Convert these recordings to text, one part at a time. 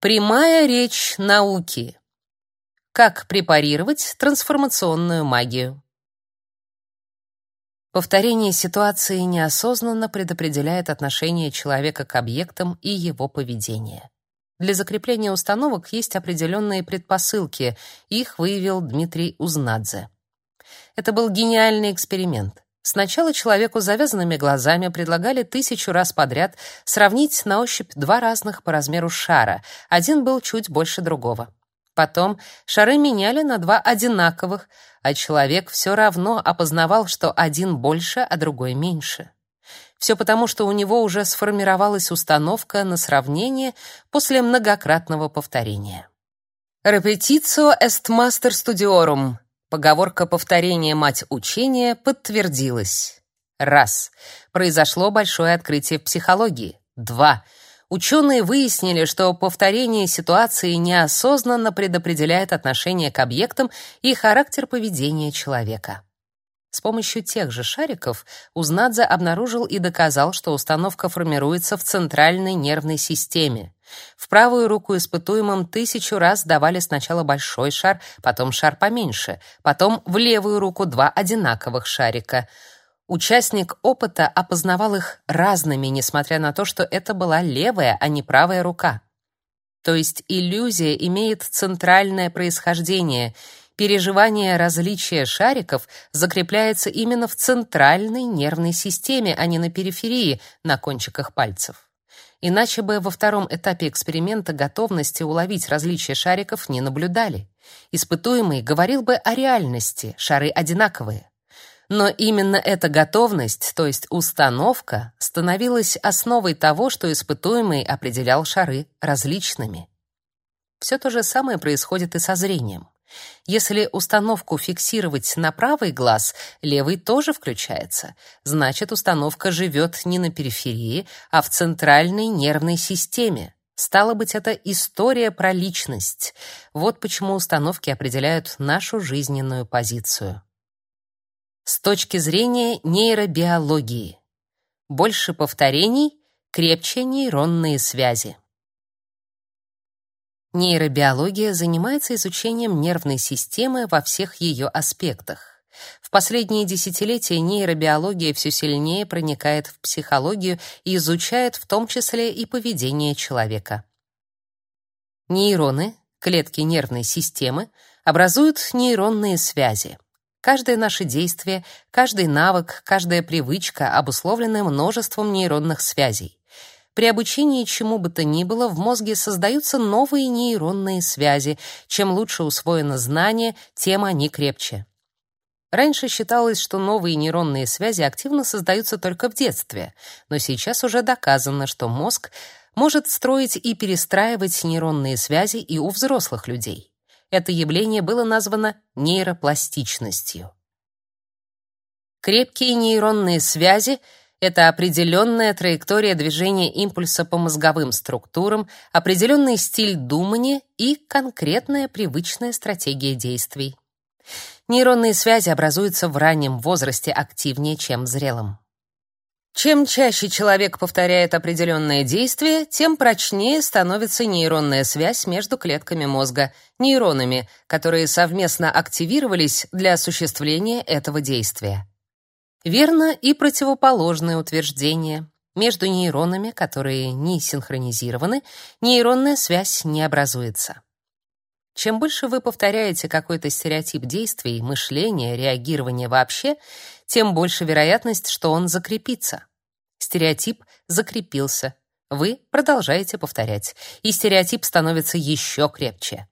Прямая речь науки. Как препарировать трансформационную магию. Повторение ситуации неосознанно предопределяет отношение человека к объектам и его поведение. Для закрепления установок есть определенные предпосылки, их выявил Дмитрий Узнадзе. Это был гениальный эксперимент. Сначала человеку с завязанными глазами предлагали тысячу раз подряд сравнить на ощупь два разных по размеру шара. Один был чуть больше другого. Потом шары меняли на два одинаковых, а человек все равно опознавал, что один больше, а другой меньше. Все потому, что у него уже сформировалась установка на сравнение после многократного повторения. Repetitio est master studiorum Поговорка повторения мать учения подтвердилась. Раз. Произошло большое открытие в психологии. Два. Ученые выяснили, что повторение ситуации неосознанно предопределяет отношение к объектам и характер поведения человека. С помощью тех же шариков Узнадзе обнаружил и доказал, что установка формируется в центральной нервной системе. В правую руку испытуемым тысячу раз давали сначала большой шар, потом шар поменьше, потом в левую руку два одинаковых шарика. Участник опыта опознавал их разными, несмотря на то, что это была левая, а не правая рука. То есть иллюзия имеет центральное происхождение. Переживание различия шариков закрепляется именно в центральной нервной системе, а не на периферии, на кончиках пальцев. Иначе бы во втором этапе эксперимента готовности уловить различия шариков не наблюдали. Испытуемый говорил бы о реальности, шары одинаковые. Но именно эта готовность, то есть установка, становилась основой того, что испытуемый определял шары различными. Все то же самое происходит и со зрением. Если установку фиксировать на правый глаз, левый тоже включается. Значит, установка живет не на периферии, а в центральной нервной системе. Стало быть, это история про личность. Вот почему установки определяют нашу жизненную позицию. С точки зрения нейробиологии. Больше повторений, крепче нейронные связи. Нейробиология занимается изучением нервной системы во всех ее аспектах. В последние десятилетия нейробиология все сильнее проникает в психологию и изучает в том числе и поведение человека. Нейроны, клетки нервной системы, образуют нейронные связи. Каждое наше действие, каждый навык, каждая привычка обусловлены множеством нейронных связей. При обучении чему бы то ни было в мозге создаются новые нейронные связи. Чем лучше усвоено знание, тем они крепче. Раньше считалось, что новые нейронные связи активно создаются только в детстве, но сейчас уже доказано, что мозг может строить и перестраивать нейронные связи и у взрослых людей. Это явление было названо нейропластичностью. Крепкие нейронные связи это определенная траектория движения импульса по мозговым структурам, определенный стиль думания и конкретная привычная стратегия действий. Нейронные связи образуются в раннем возрасте активнее, чем в зрелом. Чем чаще человек повторяет определенное действие, тем прочнее становится нейронная связь между клетками мозга, нейронами, которые совместно активировались для осуществления этого действия. Верно и противоположное утверждение. Между нейронами, которые не синхронизированы, нейронная связь не образуется. Чем больше вы повторяете какой-то стереотип действий, мышления, реагирования вообще, тем больше вероятность, что он закрепится. Стереотип закрепился. Вы продолжаете повторять, и стереотип становится еще крепче.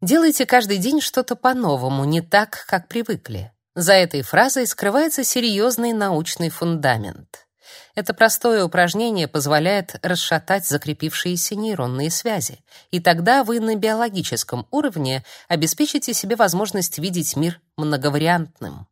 Делайте каждый день что-то по-новому, не так, как привыкли. За этой фразой скрывается серьезный научный фундамент. Это простое упражнение позволяет расшатать закрепившиеся нейронные связи, и тогда вы на биологическом уровне обеспечите себе возможность видеть мир многовариантным.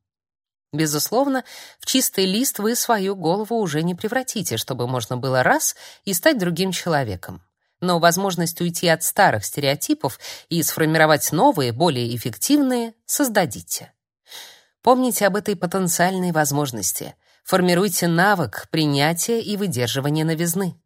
Безусловно, в чистый лист вы свою голову уже не превратите, чтобы можно было раз и стать другим человеком. Но возможность уйти от старых стереотипов и сформировать новые, более эффективные, создадите. Помните об этой потенциальной возможности. Формируйте навык принятия и выдерживания новизны.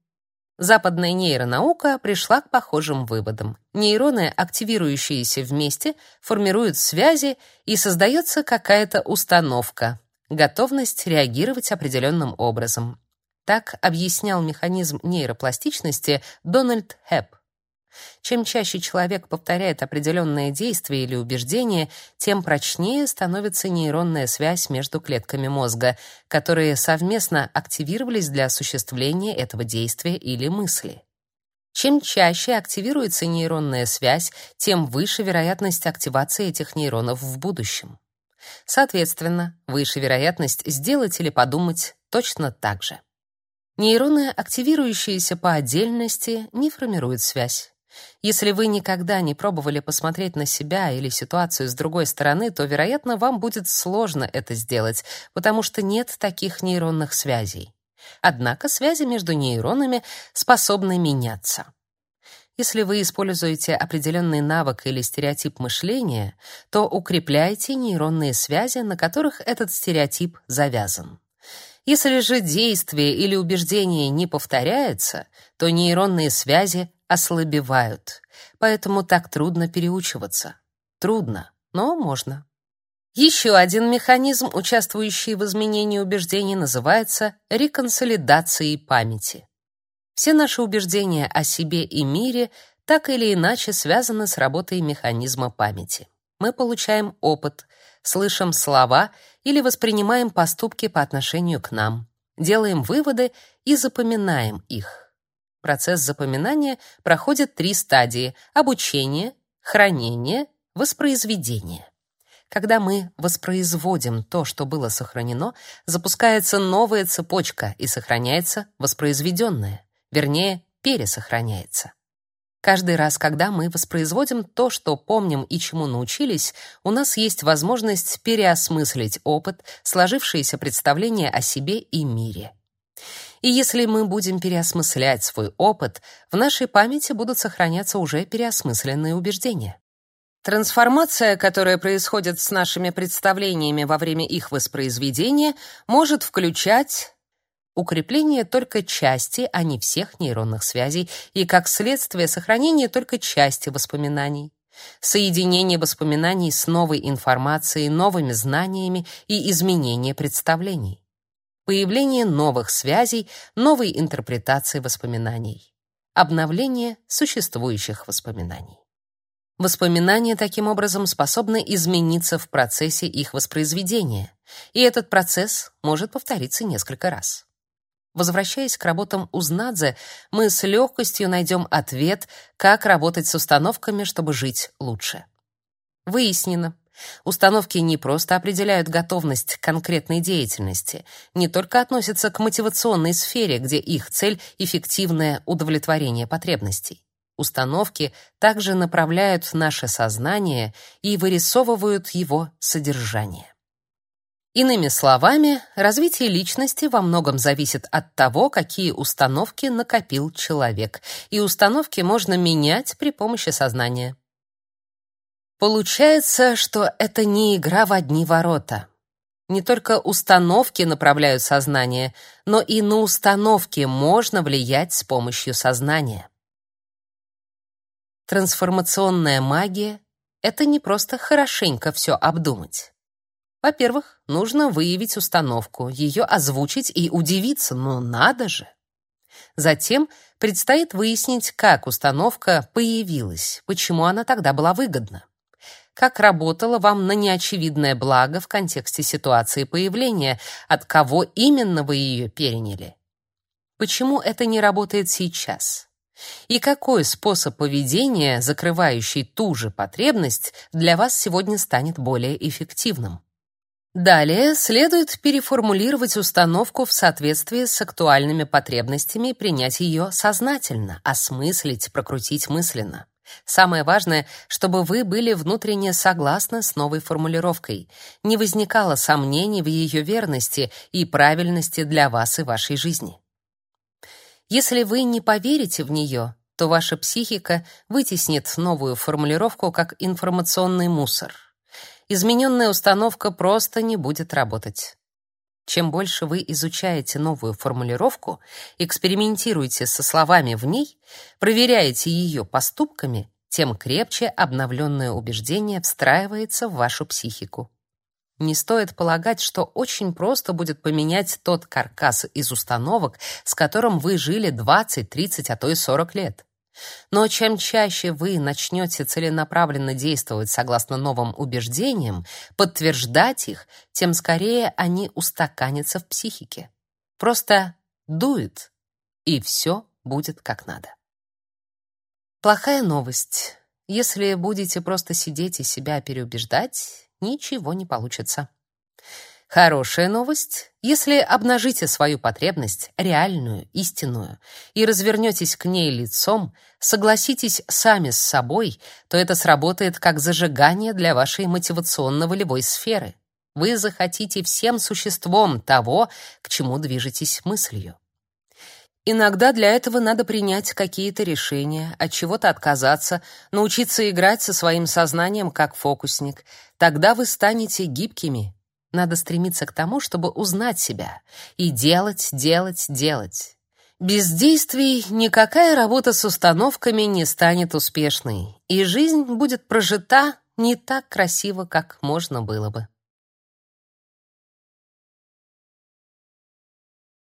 Западная нейронаука пришла к похожим выводам. Нейроны, активирующиеся вместе, формируют связи, и создается какая-то установка, готовность реагировать определенным образом. Так объяснял механизм нейропластичности Дональд Хэп. Чем чаще человек повторяет определенное действие или убеждение, тем прочнее становится нейронная связь между клетками мозга, которые совместно активировались для осуществления этого действия или мысли. Чем чаще активируется нейронная связь, тем выше вероятность активации этих нейронов в будущем. Соответственно, выше вероятность сделать или подумать точно так же. Нейроны, активирующиеся по отдельности, не формируют связь. Если вы никогда не пробовали посмотреть на себя или ситуацию с другой стороны, то, вероятно, вам будет сложно это сделать, потому что нет таких нейронных связей. Однако связи между нейронами способны меняться. Если вы используете определенный навык или стереотип мышления, то укрепляйте нейронные связи, на которых этот стереотип завязан. Если же действие или убеждение не повторяется, то нейронные связи ослабевают. Поэтому так трудно переучиваться. Трудно, но можно. Еще один механизм, участвующий в изменении убеждений, называется реконсолидацией памяти. Все наши убеждения о себе и мире так или иначе связаны с работой механизма памяти. Мы получаем опыт, слышим слова или воспринимаем поступки по отношению к нам, делаем выводы и запоминаем их. Процесс запоминания проходит три стадии: обучение, хранение, воспроизведение. Когда мы воспроизводим то, что было сохранено, запускается новая цепочка и сохраняется воспроизведенное, вернее, пересохраняется. Каждый раз, когда мы воспроизводим то, что помним и чему научились, у нас есть возможность переосмыслить опыт, сложившиеся представления о себе и мире. И если мы будем переосмыслять свой опыт, в нашей памяти будут сохраняться уже переосмысленные убеждения. Трансформация, которая происходит с нашими представлениями во время их воспроизведения, может включать укрепление только части, а не всех нейронных связей, и как следствие сохранение только части воспоминаний. Соединение воспоминаний с новой информацией, новыми знаниями и изменение представлений появление новых связей, новой интерпретации воспоминаний, обновление существующих воспоминаний. Воспоминания таким образом способны измениться в процессе их воспроизведения, и этот процесс может повториться несколько раз. Возвращаясь к работам Узнадзе, мы с легкостью найдем ответ, как работать с установками, чтобы жить лучше. Выяснено, Установки не просто определяют готовность к конкретной деятельности, не только относятся к мотивационной сфере, где их цель эффективное удовлетворение потребностей. Установки также направляют наше сознание и вырисовывают его содержание. Иными словами, развитие личности во многом зависит от того, какие установки накопил человек, и установки можно менять при помощи сознания. Получается, что это не игра в одни ворота. Не только установки направляют сознание, но и на установки можно влиять с помощью сознания. Трансформационная магия — это не просто хорошенько все обдумать. Во-первых, нужно выявить установку, ее озвучить и удивиться, ну надо же. Затем предстоит выяснить, как установка появилась, почему она тогда была выгодна как работала вам на неочевидное благо в контексте ситуации появления, от кого именно вы ее переняли. Почему это не работает сейчас? И какой способ поведения, закрывающий ту же потребность, для вас сегодня станет более эффективным? Далее следует переформулировать установку в соответствии с актуальными потребностями и принять ее сознательно, осмыслить, прокрутить мысленно. Самое важное, чтобы вы были внутренне согласны с новой формулировкой, не возникало сомнений в ее верности и правильности для вас и вашей жизни. Если вы не поверите в нее, то ваша психика вытеснит новую формулировку как информационный мусор. Измененная установка просто не будет работать. Чем больше вы изучаете новую формулировку, экспериментируете со словами в ней, проверяете ее поступками, тем крепче обновленное убеждение встраивается в вашу психику. Не стоит полагать, что очень просто будет поменять тот каркас из установок, с которым вы жили 20, 30, а то и 40 лет. Но чем чаще вы начнете целенаправленно действовать согласно новым убеждениям, подтверждать их, тем скорее они устаканятся в психике. Просто it, и все будет как надо. Плохая новость. Если будете просто сидеть и себя переубеждать, ничего не получится. Хорошая новость. Если обнажите свою потребность, реальную, истинную, и развернетесь к ней лицом, согласитесь сами с собой, то это сработает как зажигание для вашей мотивационно-волевой сферы. Вы захотите всем существом того, к чему движетесь мыслью. Иногда для этого надо принять какие-то решения, от чего-то отказаться, научиться играть со своим сознанием как фокусник. Тогда вы станете гибкими, надо стремиться к тому, чтобы узнать себя и делать, делать, делать. Без действий никакая работа с установками не станет успешной, и жизнь будет прожита не так красиво, как можно было бы.